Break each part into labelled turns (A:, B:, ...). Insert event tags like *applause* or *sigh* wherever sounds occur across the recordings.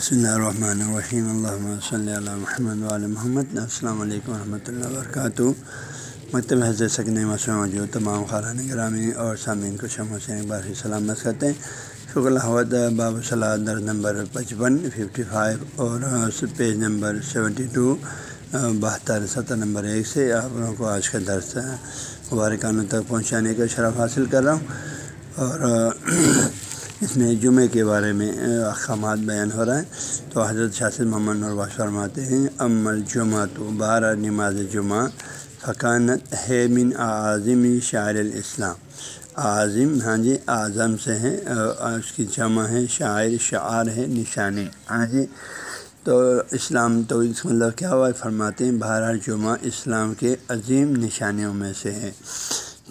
A: بسم اللہ الرحمن الرحیم اللہ صلی اللہ محمد علیہ محمد السلام علیکم ورحمۃ اللہ وبرکاتہ مکتب حضرت سکن مسئلہ موجود تمام خاران گرامی اور سامعین کو شم سے ایک بار سلامت کرتے ہیں شکر الحمد باب صلاح در نمبر پچپن ففٹی فائیو اور پیج نمبر سیونٹی ٹو بہتر ستر نمبر ایک سے آپ لوگوں کو آج کا درس مبارکانوں تک پہنچانے کا شرف حاصل کر رہا ہوں اور اس میں جمعے کے بارے میں احکامات بیان ہو رہا ہے۔ تو حضرت شاست محمد نرواش فرماتے ہیں ام الجمعہ تو بارہ نماز جمعہ فقانت ہے من اعظم شاعر الاسلام۔ اعظم ہاں جی اعظم سے ہیں اس کی جمع ہے، شاعر شعر ہے نشانی ہاں جی۔ تو اسلام، تو اس مطلب کیا ہوا فرماتے ہیں، بارہ جمعہ اسلام کے عظیم نشانیوں میں سے ہے۔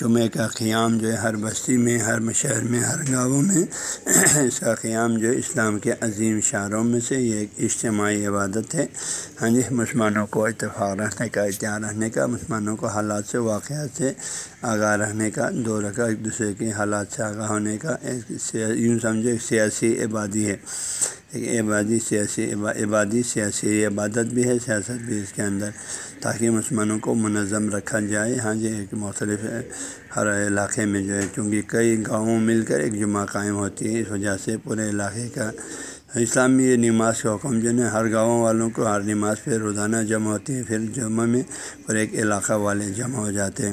A: جمعہ کا قیام جو ہے، ہر بستی میں، ہر شہر میں، ہر گاؤں میں *coughs* اس کا قیام جو ہے اسلام کے عظیم شعروں میں سے یہ ایک اجتماعی عبادت ہے۔ ہاں جی مسلمانوں کو اتفاق رکھنے کا اتحاد رہنے کا، مسلمانوں کو حالات سے، واقعات سے آگاہ رہنے کا، دو رکھا ایک دوسرے کے حالات سے آگاہ ہونے کا، ایک یوں سمجھو ایک سیاسی عبادی ہے۔ ایک عبادی سیاسی عبادی سیاسی عبادت بھی ہے، سیاست بھی اس کے اندر، تاکہ مسلمانوں کو منظم رکھا جائے۔ ہاں جی ایک مختلف ہر علاقے میں جو ہے چونکہ کئی گاؤں مل کر ایک جمعہ قائم ہوتی ہے اس وجہ سے پورے علاقے کا اسلام میں یہ نماز کا حکم جو ہے ہر گاؤں والوں کو ہر نماز پھر روزانہ جمع ہوتی ہے پھر جمعہ میں پورے ایک علاقہ والے جمع ہو جاتے ہیں۔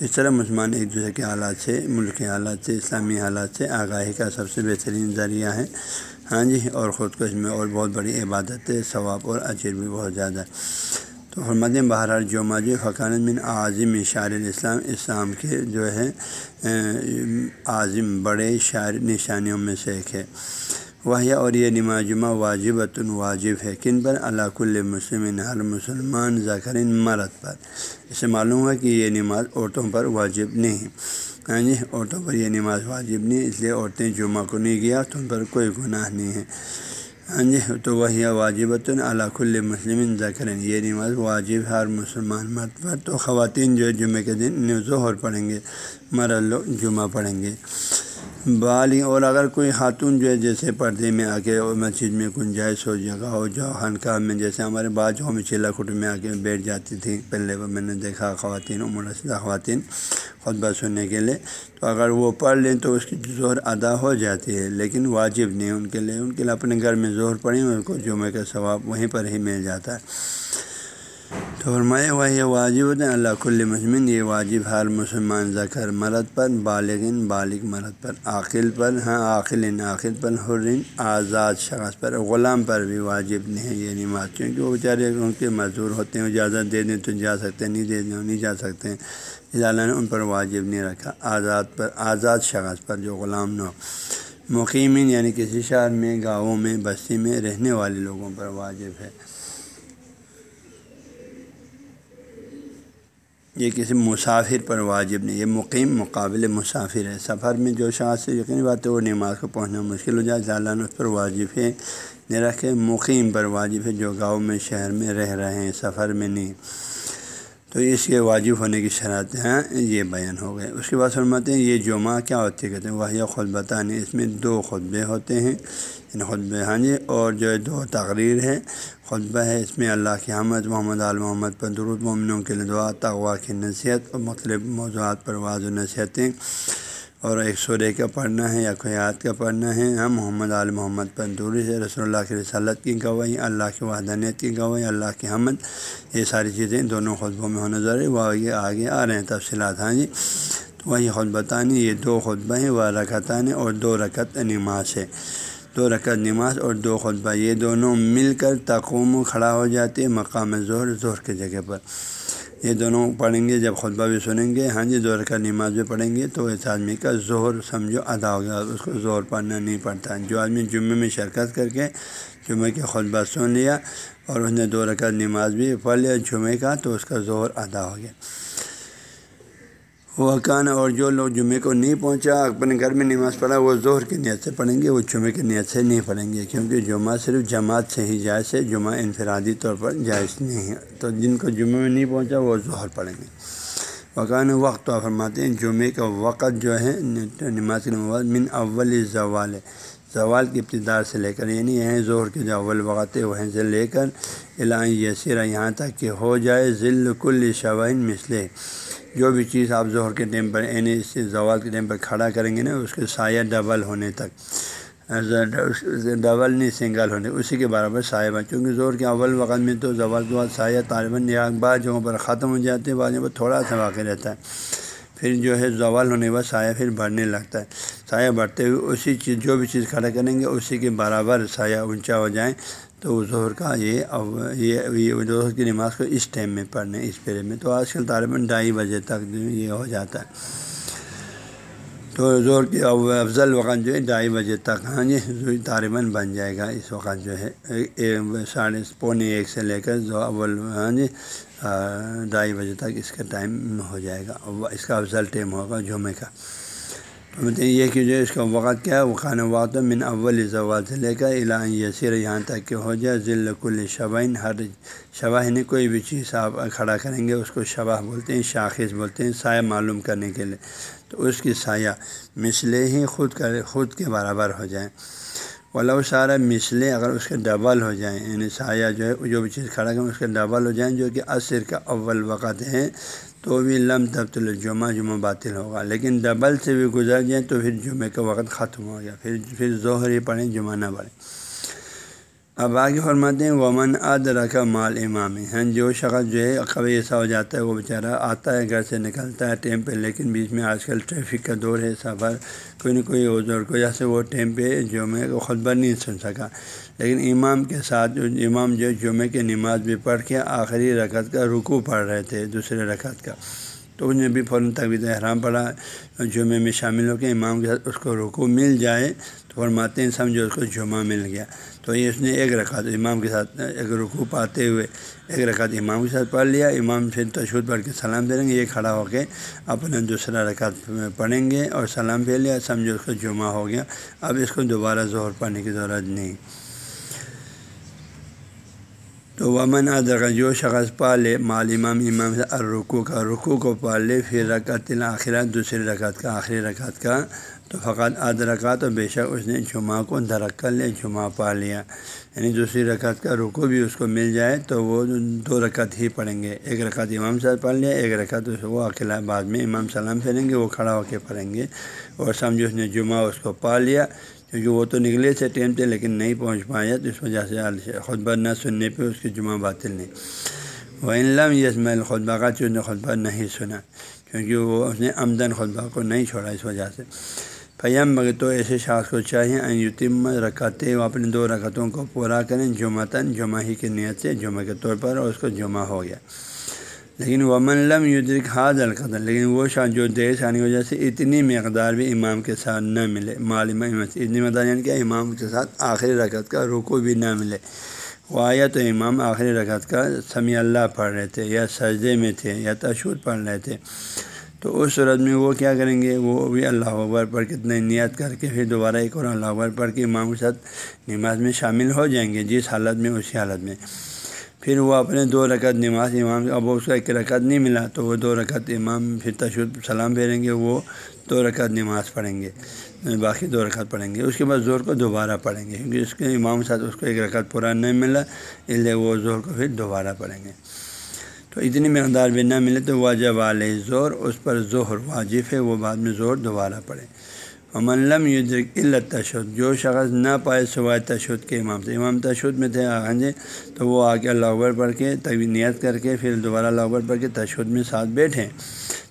A: اس طرح مسلمان ایک دوسرے کے حالات سے، ملک کے حالات سے، اسلامی حالات سے آگاہی کا سب سے بہترین ذریعہ ہے۔ ہاں جی اور خود کو اس میں اور بہت بڑی عبادت ہے، ثواب اور اجر بھی بہت زیادہ ہے۔ تو حرمت بہرحال جو ماجی فقان بن عظم شاعر الاسلام، اسلام کے جو ہے عظم بڑے شاعر نشانیوں میں سے ایک ہے۔ وہ اور یہ نماز جمعہ واجب واجب ہے، کن پر؟ اللہ کل مسلم ہر مسلمان ذکرین مرد پر۔ اسے معلوم ہے کہ یہ نماز عورتوں پر واجب نہیں۔ ہاں جی عورتوں پر یہ نماز واجب نہیں، اس لیے عورتیں جمعہ کو نہیں گیا، تو ان پر کوئی گناہ نہیں ہے۔ ہاں جی تو وہی واجبۃ اللہ کل مسلم ذکرین یہ نماز واجب ہر مسلمان مرد پر۔ تو خواتین جو جمعے کے دن ظہر پڑھیں گے، مرد لوگ جمعہ پڑھیں گے۔ بالی اور اگر کوئی خاتون جو ہے جیسے پردے میں آ کے مسجد میں گنجائش ہو، جگہ ہو، جو خانقاہ میں، جیسے ہمارے باجوں میں چیلا کٹ میں آ کے بیٹھ جاتی تھی پہلے میں نے دیکھا خواتین، عمر رسدہ خواتین خطبہ سننے کے لیے۔ تو اگر وہ پڑھ لیں تو اس کی زور ادا ہو جاتی ہے، لیکن واجب نہیں، ان کے لیے، ان کے لیے اپنے گھر میں زور پڑیں ان کو جمعہ کا ثواب وہیں پر ہی مل جاتا ہے۔ تو فرمائے ہوا یہ واجب اللہ کل مضمن یہ واجب ہر مسلمان ذکر مرد پر بالغن بالغ مرد پر، عاقل پر ہاں عاقل عاقل پر حرین آزاد شخص پر، غلام پر بھی واجب نہیں ہے، یہ نماز کیونکہ وہ بیچارے ان کے مزدور ہوتے ہیں، اجازت دے دیں تو جا سکتے ہیں، نہیں دے دیں نہیں جا سکتے ہیں۔ اللہ نے ان پر واجب نہیں رکھا۔ آزاد پر، آزاد شخص پر جو غلام نہ ہو۔ مقیمین یعنی کسی شہر میں، گاؤں میں، بستی میں رہنے والے لوگوں پر واجب ہے۔ یہ کسی مسافر پر واجب نہیں، یہ مقیم مقابل مسافر ہے۔ سفر میں جو شاخ سے یقینی بات ہے وہ نماز کو پہنچنا مشکل ہو جائے اللہ اس پر واجب ہے۔ میرا کہ مقیم پر واجب ہے جو گاؤں میں، شہر میں رہ رہے ہیں، سفر میں نہیں۔ تو اس کے واجب ہونے کی شرائط ہیں، یہ بیان ہو گئے۔ اس کے بعد فرماتے ہیں، یہ جمعہ کیا ہوتی ہے؟ کہتے ہیں وہ خطبہ اس میں دو خطبے ہوتے ہیں۔ ان خطبے ہاں جی اور جو ہے دو تقریر ہے خطبہ ہے اس میں اللہ کی حمد، محمد عال محمد پر درود، مومنوں کے لیے دعا تغوا کی نصیحت اور مختلف موضوعات پر واضح نصیحتیں۔ اور ایک سورے کا پڑھنا ہے یا کوئی یاد کا پڑھنا ہے، ہم محمد عال محمد پر دوری سے رسول اللہ کی رسالت کی گواہی، اللہ کی وحدانیت کی گواہی، اللہ کی حمد، یہ ساری چیزیں دونوں خطبوں میں ہونا ضروری وہ یہ آگے آ رہے ہیں تفصیلات ہاں جی؟ تو وہی خطبتانی یہ دو خطبہ ہیں وہ رکتان اور دو رکت نماز ہے دو رکعت نماز اور دو خطبہ، یہ دونوں مل کر تقوم کھڑا ہو جاتے مقام زہر زہر کی جگہ پر۔ یہ دونوں پڑھیں گے جب خطبہ بھی سنیں گے۔ ہاں جی دو کا نماز بھی پڑھیں گے تو اس آدمی کا زہر سمجھو ادا ہو گیا۔ اس کو زہر پڑھنا نہیں پڑتا۔ جو آدمی جمعے میں شرکت کر کے جمعے کے خطبہ سن لیا اور اس نے دو رکعت نماز بھی پڑھ لیا جمعے کا تو اس کا زہر ادا ہو گیا۔ وہ کان اور جو لوگ جمعے کو نہیں پہنچا، اپنے گھر میں نماز پڑھا، وہ زہر کی نیت سے پڑھیں گے، وہ جمعے کی نیت سے نہیں پڑھیں گے، کیونکہ جمعہ صرف جماعت سے ہی جائز ہے، جمعہ انفرادی طور پر جائز نہیں ہے۔ تو جن کو جمعے میں نہیں پہنچا، وہ ظہر پڑھیں گے۔ وقان وقت، تو فرماتے ہیں، جمعے کا وقت جو ہے، نماز کے نماز من اول زوال ہے۔ زوال کی ابتدا سے لے کر یعنی یہیں زہر کے جو اول وقت ہے، وہیں سے لے کر الائیں یسیرا یہاں تک کہ ہو جائے ذل کل شوائن مسلے جو بھی چیز آپ ظہر کے ٹائم پر یعنی اس زوال کے ٹائم پر کھڑا کریں گے نا، اس کے سایہ ڈبل ہونے تک۔ ڈبل نہیں، سنگل ہونے، اسی کے برابر سایہ بن۔ چونکہ زور کے اول وقت میں تو زوال کے بعد سایہ طالباً یا بعض جگہوں پر ختم ہو جاتے ہیں بعض جگہوں پر تھوڑا سا واقع رہتا ہے۔ پھر جو ہے زوال ہونے کے بعد سایہ پھر بڑھنے لگتا ہے۔ سایہ بڑھتے ہوئے اسی چیز، جو بھی چیز کھڑا کریں گے، اسی کے برابر سایہ اونچا ہو جائیں۔ تو ظہر کا یہ یہ ظہر کی نماز کو اس ٹائم میں پڑھنے، اس پیرے میں۔ تو آج کل طالباً ڈھائی بجے تک یہ ہو جاتا ہے۔ تو زور کی افضل وقت جو ہے ڈھائی بجے تک۔ ہاں جی طالباً بن جائے گا اس وقت جو ہے۔ ساڑھے پونے ایک سے لے کر جو اول ہاں جی ڈھائی بجے تک اس کا ٹائم ہو جائے گا۔ اس کا افضل ٹائم ہوگا جمعے کا۔ تو یہ کہ جو اس کا وقت کیا ہے، وہ خانہ وقت من اول زوال سے لے کر الہ یسیر یہاں تک کہ ہو جائے ذیل کل شبائن ہر شباہ یعنی کوئی بھی چیز آپ کھڑا کریں گے، اس کو شباہ بولتے ہیں، شاخص بولتے ہیں، سایہ معلوم کرنے کے لیے۔ تو اس کی سایہ مسلے ہی خود کر خود کے برابر ہو جائیں ولو سارا مسلے اگر اس کے ڈبل ہو جائیں یعنی سایہ جو ہے، جو بھی چیز کھڑا کریں، اس کے ڈبل ہو جائیں، جو کہ عصر کا اول وقت ہے۔ تو بھی لم تبدیل جمعہ جمعہ باطل ہوگا۔ لیکن ڈبل سے بھی گزر جائیں تو پھر جمعے کا وقت ختم ہو گیا۔ پھر پھر ظہر ہی پڑھیں، جمعہ نہ پڑھیں۔ اب آگے فرماتے ہیں، ومن اد مال امام ہیں جو شخص جو ہے کبھی ایسا ہو جاتا ہے، وہ بیچارہ آتا ہے، گھر سے نکلتا ہے ٹیم پہ، لیکن بیچ میں آج کل ٹریفک کا دور ہے، سفر، کوئی نہ کوئی ادھر کو جیسے وہ ٹیم پہ جمعے کو خطبہ نہیں سن سکا۔ لیکن امام کے ساتھ جو امام جو جمعے کی نماز بھی پڑھ کے آخری رکعت کا رکو پڑھ رہے تھے، دوسرے رکعت کا۔ تو انہیں بھی فوراً تقویز احرام پڑھا جمعے میں شامل ہو کے امام کے ساتھ اس کو رکو مل جائے۔ تو فرماتے ہیں، سمجھو اس کو جمعہ مل گیا۔ تو یہ اس نے ایک رکعت امام کے ساتھ ایک رکوع پاتے ہوئے ایک رکعت امام کے ساتھ پڑھ لیا۔ امام پھر تشود پڑھ کے سلام پھیریں گے۔ یہ کھڑا ہو کے اپنا دوسرا رکعت پڑھیں گے اور سلام پھیر لیا۔ سمجھو اس کو جمعہ ہو گیا۔ اب اس کو دوبارہ ظہر پڑھنے کی ضرورت نہیں۔ تو ومن ادر جو شخص پالے مال امام امام سے الرکو کا رکو کو پال لے، پھر رکعت الآخرات دوسری رکعت کا، آخری رکعت کا تو فقط آدھ رکعت تو بے شک اس نے جمعہ کو درک کر لے جمعہ پا لیا۔ یعنی دوسری رکعت کا رکو بھی اس کو مل جائے تو وہ دو رکعت ہی پڑھیں گے۔ ایک رکعت امام سے پڑھ لیا، ایک رکعت وہ اکیلا بعد میں امام سلام پھیریں گے، وہ کھڑا ہو کے پڑھیں گے۔ اور سمجھو اس نے جمعہ اس کو پا لیا، کیونکہ وہ تو نکلے تھے ٹائم تھے لیکن نہیں پہنچ پایا، تو اس وجہ سے خطبہ نہ سننے پہ اس کی جمعہ باطل نہیں۔ وہ علم یس میں خطبہ کا چون خطبہ نہیں سنا، کیونکہ وہ اس نے آمدن خطبہ کو نہیں چھوڑا اس وجہ سے۔ فیم مگر تو ایسے شاخ کو چاہیے یتیم رکھاتے وہ اپنے دو رکعتوں کو پورا کریں جمعتاً جمعہ ہی کی نیت سے، جمعہ کے طور پر اور اس کو جمعہ ہو گیا۔ لیکن ومن لم یدرک حاض القدر، لیکن وہ شاہ جو دیش آنے کی وجہ سے اتنی مقدار بھی امام کے ساتھ نہ ملے معلوم اتنی مقدار یعنی کہ امام کے ساتھ آخری رکعت کا رکو بھی نہ ملے۔ وہ آیا تو امام آخری رکعت کا سمیع اللہ پڑھ رہے تھے یا سجدے میں تھے یا تشود پڑھ رہے تھے۔ تو اس صورت میں وہ کیا کریں گے؟ وہ بھی اللہ اکبر پڑھ کے اتنے نیت کر کے پھر دوبارہ ایک اور اللہ اکبر پڑھ کے امام کے ساتھ نماز میں شامل ہو جائیں گے جس حالت میں، اسی حالت میں۔ پھر وہ اپنے دو رکعت نماز امام اب اس کا ایک رکعت نہیں ملا تو وہ دو رکعت امام پھر تشدد سلام پھیریں گے، وہ دو رکعت نماز پڑھیں گے یعنی باقی دو رکعت پڑھیں گے۔ اس کے بعد زور کو دوبارہ پڑھیں گے، کیونکہ اس کے امام کے ساتھ اس کو ایک رکعت پورا نہیں ملا، اس لیے وہ زور کو پھر دوبارہ پڑھیں گے۔ تو اتنی مقدار بھی نہ ملے تو واجب علیہ زور، اس پر ظہر واجب ہے، وہ بعد میں زور دوبارہ پڑھے امن یدرک علت تشد جو شخص نہ پائے سوائے تشد کے امام سے۔ امام تشد میں تھے جی تو وہ آ کے اللہ اکبر پڑھ کے تبھی نیت کر کے پھر دوبارہ اللہ اکبر پڑھ کے تشد میں ساتھ بیٹھیں۔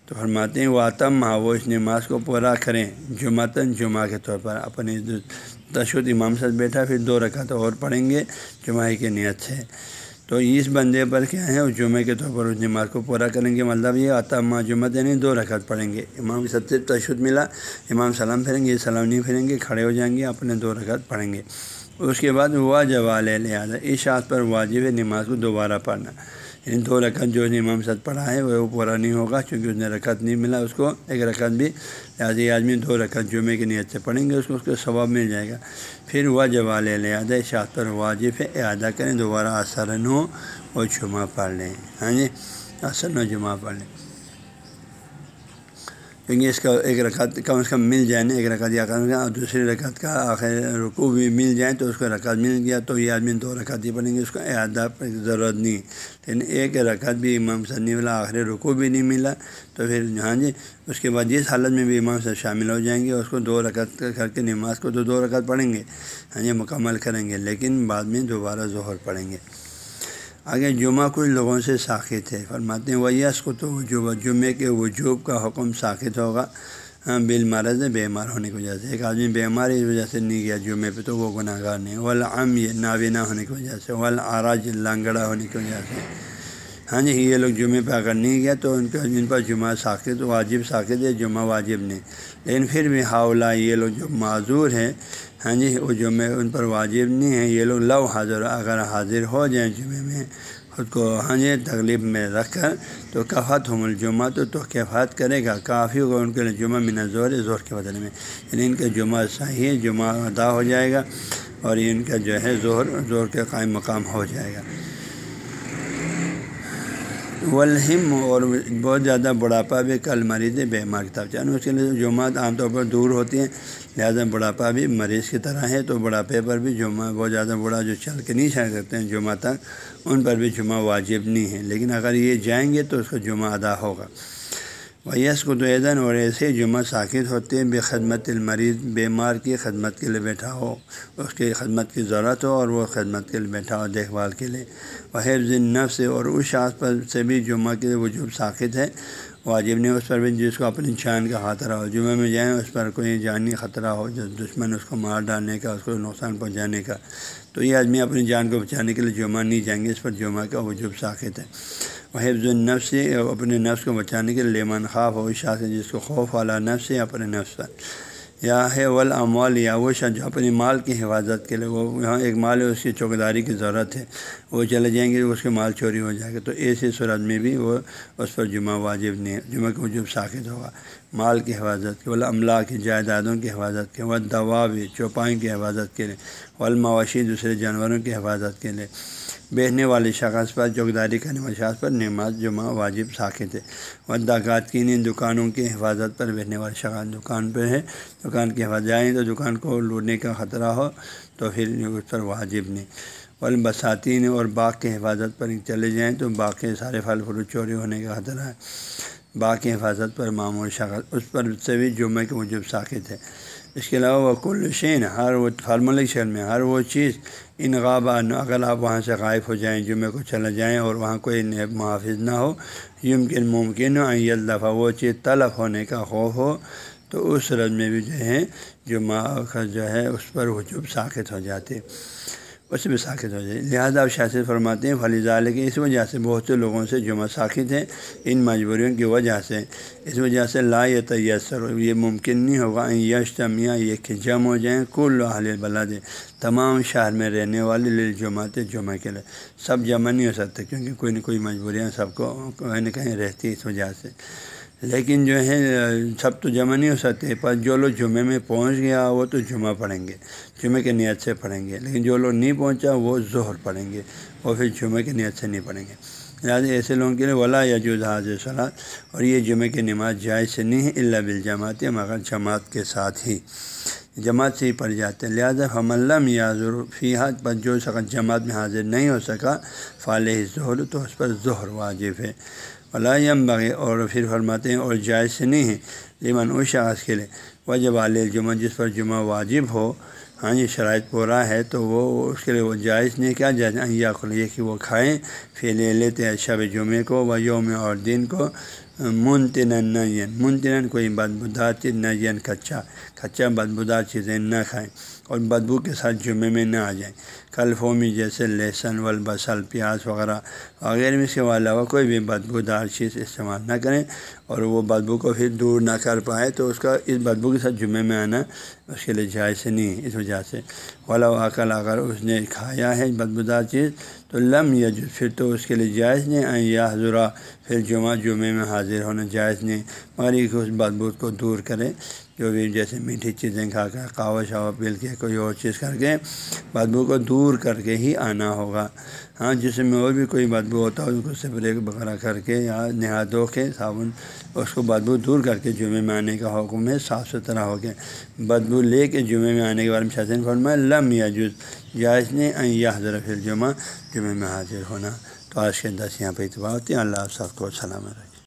A: تو فرماتے ہیں وہ آتم وہ اس نماز کو پورا کریں۔ جمعتاً جمعہ کے طور پر اپنے تشد امام سے بیٹھا، پھر دو رکعت اور پڑھیں گے، جمعہ کی نیت سے تو اس بندے پر کیا ہے وہ جمعے کے طور پر اس نماز کو پورا کریں گے۔ مطلب یہ عطا جمعہ یعنی دو رکعت پڑھیں گے۔ امام سب سے تشدد ملا، امام سلام پھیریں گے، سلام نہیں پھیریں گے، کھڑے ہو جائیں گے، اپنے دو رکعت پڑھیں گے۔ اس کے بعد واجب جوال لہٰذا اس شاعت پر واجب نماز کو دوبارہ پڑھنا۔ یعنی دو رکعت جو امام ساتھ پڑھا ہے وہ پورا نہیں ہوگا چونکہ اس نے رکعت نہیں ملا اس کو، ایک رکعت بھی۔ لہٰذا آدمی دو رکعت جمعے کی نیت سے پڑھیں گے، اس کو اس کو ثواب مل جائے گا۔ پھر وہ جوال لہٰذا شاخ پر واجب ہے اعادہ کریں، دوبارہ اثر ہو اور جمعہ پڑھ لیں۔ ہاں جی اثر نو جمعہ پڑھ لیں۔ کیونکہ اس کا ایک رکعت کم از کم مل جائے نا ایک رکعت یا کم اور دوسری رکعت کا آخر رکوع بھی مل جائے تو اس کو رکعت مل گیا، تو یہ آدمی دو رکعت ہی پڑھیں گے، اس کو اعادہ کی ضرورت نہیں لیکن ایک رکعت بھی امام سنی والا آخر رکوع بھی نہیں ملا، تو پھر ہاں جی اس کے بعد جس حالت میں بھی امام سے شامل ہو جائیں گے، اس کو دو رکعت کر کے نماز کو تو دو رکعت پڑھیں گے ہاں جی مکمل کریں گے، لیکن بعد میں دوبارہ ظہر پڑھیں گے۔ آگے جمعہ کچھ لوگوں سے ساخت ہے، فرماتے ہیں ویس کو تو وجوب، جمعے کے وجوب کا حکم ساخت ہوگا۔ ہاں بل مرض بیمار ہونے کی وجہ سے۔ ایک آدمی بیمار اس وجہ سے نہیں گیا جمعے پہ، تو وہ گناہ گار نہیں۔ ولام یہ نابینا ہونے کی وجہ سے۔ ولاراج لانگڑا ہونے کی وجہ سے۔ ہاں جی یہ لوگ جمعے پہ اگر نہیں گیا، تو ان کا جن پر جمعہ ساخت، واجب ساخت ہے، جمعہ واجب نہیں۔ لیکن پھر بھی ہاؤلا یہ لوگ جو معذور ہیں ہاں جی وہ جمعے ان پر واجب نہیں ہے، یہ لوگ لو حاضر، اگر حاضر ہو جائیں جمعے میں، خود کو ہاں جی تکلیف میں رکھ کر تو کفات ہم الجمعہ تو تو کفات کرے گا، کافی ہوگا ان کے لیے جمعہ میں زور زور کے بدلے میں یعنی ان کا جمعہ صحیح جمعہ ادا ہو جائے گا اور ان کا جو ہے زہر زور کے قائم مقام ہو جائے گا۔ ولہم اور بہت زیادہ بڑھاپا بھی کل مریض بیمار کتاب چاہیے اس کے لیے جمعات عام طور پر دور ہوتی ہیں۔ لہٰذا بڑھاپا بھی مریض کی طرح ہے۔ تو بڑھاپے پر بھی جمعہ بہت زیادہ بڑا جو چل کے نہیں چل سکتے ہیں جمعہ تک، ان پر بھی جمعہ واجب نہیں ہے۔ لیکن اگر یہ جائیں گے تو اس کا جمعہ ادا ہوگا۔ ویس کو ایدن اور ایسے جمعہ ساکت ہوتے ہیں، بے خدمت المریض بیمار کی خدمت کے لیے بیٹھا ہو، اس کی خدمت کی ضرورت ہو اور وہ خدمت کے لیے بیٹھا ہو دیکھ بھال کے لیے۔ وہ حفظ نفس اور اس آس پر سے بھی جمعہ کے وجوب ساخت ہے۔ واجب نہیں اس پر بھی جس کو اپنی جان کا خطرہ ہو، جمعہ میں جائیں اس پر کوئی جانی خطرہ ہو جو دشمن اس کو مار ڈالنے کا، اس کو نقصان پہنچانے کا۔ تو یہ آدمی اپنی جان کو بچانے کے لیے جمعہ نہیں جائیں گے، اس پر جمعہ کا وجوب ساخت ہے۔ وہ حفظ النفس سے اپنے نفس کو بچانے کے لیے لیمن خواب ہو شاخ جس کو خوف والا نفس ہے، اپنے نفس پر۔ یا ہے ول اموال یا وہ شاہ جو اپنی مال کی حفاظت کے لیے، وہ یہاں ایک مال ہے، اس کی چوکیداری کی ضرورت ہے۔ وہ چلے جائیں گے، اس کے مال چوری ہو جائے گا۔ تو ایسی صورت میں بھی وہ اس پر جمعہ واجب نہیں ہے، جمعہ کا وجوب ساخت ہوگا۔ مال کی حفاظت کے املا کی، جائیدادوں کی حفاظت کے وہ دوا بھی چوپائیں کی حفاظت کے لیے، والمواشی دوسرے جانوروں کی حفاظت کے لیے۔ بیچنے والے شخص پر چوکداری کرنے والے شخص پر نماز جمعہ واجب ساخت ہے۔ وداغات کی دکانوں کی حفاظت پر بیچنے والے شخص دکان پہ ہے۔ دکان کی حفاظت جائیں تو دکان کو لوٹنے کا خطرہ ہو تو پھر اس پر واجب نہیں۔ والبساتین اور باغ کی حفاظت پر چلے جائیں تو باغ کے سارے پھل فروٹ چوری ہونے کا خطرہ ہے۔ باغ کی حفاظت پر معمول شخص، اس پر سے بھی جمعہ کے وجوب ساخت ہے۔ اس کے علاوہ وہ کل شین، ہر وہ فارمولک شہر میں، ہر وہ چیز ان غابہ اگر آپ وہاں سے غائب ہو جائیں جمعے کو چلا جائیں اور وہاں کوئی نیب محافظ نہ ہو، یمکن ممکن ہو یہ دفعہ وہ چیز طلب ہونے کا خوف ہو، تو اس رد میں بھی جو ہے جمعہ کا جو ہے، اس پر وجوب ساخت ہو جاتے۔ اس میں ساخت ہو جائے۔ لہٰذا آپ شاست فرماتے ہیں فلیزال کی اس وجہ سے بہت سے لوگوں سے جمعہ ساخت ہیں، ان مجبوریوں کی وجہ سے۔ اس وجہ سے لا یہ تیسر یہ ممکن نہیں ہوگا۔ یش تمیاں یہ کہ جم ہو جائیں کل حال بلاد تمام شہر میں رہنے والے لل جماعت جمعہ کے لیے۔ سب جمع نہیں ہو سکتے کیونکہ کوئی نہ کوئی مجبوریاں سب کو کہیں نہ کہیں رہتی اس وجہ سے۔ لیکن جو ہے، سب تو جمع نہیں ہو سکتے۔ پر جو لوگ جمعے میں پہنچ گیا، وہ تو جمعہ پڑھیں گے، جمعے کے نیت سے پڑھیں گے۔ لیکن جو لوگ نہیں پہنچا، وہ ظہر پڑھیں گے، وہ پھر جمعے کے نیت سے نہیں پڑھیں گے۔ لہٰذا ایسے لوگوں کے لیے ولا یا جو حاضر صلاح اور یہ جمعے کی نماز جائز سے نہیں ہے اللہ بالجماعت، مگر جماعت کے ساتھ ہی۔ جماعت سے ہی پڑھ جاتے ہیں۔ لہٰذا ہم اللہ یا فی حد پر جو شخص جماعت میں حاضر نہیں ہو سکا فالح ظہر تو اس پر ظہر واجب ہے۔ یم بغیر اور پھر فرماتے ہیں اور جائز سے نہیں ہے۔ لیمن اس شخص کے لیے۔ وجب علیہ جمعہ جس پر جمعہ واجب ہو ہاں جی شرائط پورا ہے، تو وہ اس کے لیے وہ جائز نہیں، کیا جائز؟ یا کھلیے کہ وہ کھائیں، پھر لے لیتے ہیں شب جمعے کو و یوم اور دن کو۔ منتن نین منتن کوئی بدبودار چیز نین کچا کچا بدبودار چیزیں نہ کھائیں۔ اور بدبو کے ساتھ جمعے میں نہ آ جائیں۔ کل فومی جیسے لہسن والبصل پیاز وغیرہ وغیرہ میں اس کے علاوہ کوئی بھی بدبو دار چیز استعمال نہ کریں اور وہ بدبو کو پھر دور نہ کر پائے تو اس کا اس بدبو کے ساتھ جمعے میں آنا اس کے لیے جائز نہیں اس وجہ سے والا عقل اگر اس نے کھایا ہے بدبودار چیز تو لم یا پھر تو اس کے لیے جائز نہیں۔ یا حضرا پھر جمعہ، جمعے میں حاضر ہونا جائز نہیں۔ مگر ایک اس بدبو کو دور کرے جو بھی جیسے میٹھی چیزیں کھا کر کاوا شاوا پل کے کوئی اور چیز کر کے بدبو کو دور کر کے ہی آنا ہوگا۔ ہاں جس میں اور بھی کوئی بدبو ہوتا ہے، اس کو سپرے وغیرہ کر کے یا نہا دھو کے صابن، اس کو بدبو دور کر کے جمعے میں آنے کا حکم ہے، صاف ستھرا ہو کے۔ بدبو لے کے جمعے میں آنے کے بارے میں شاطین فرمایا، لم یا جز جائز نے یہ حضرت الجمہ جمعے میں حاضر ہونا۔ تو آج کے دس یہاں پہ اتباع ہوتی ہیں اللہ آپ سب کو سلامت رکھے۔